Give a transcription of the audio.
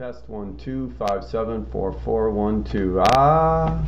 Test one two five seven four four one two. Ah.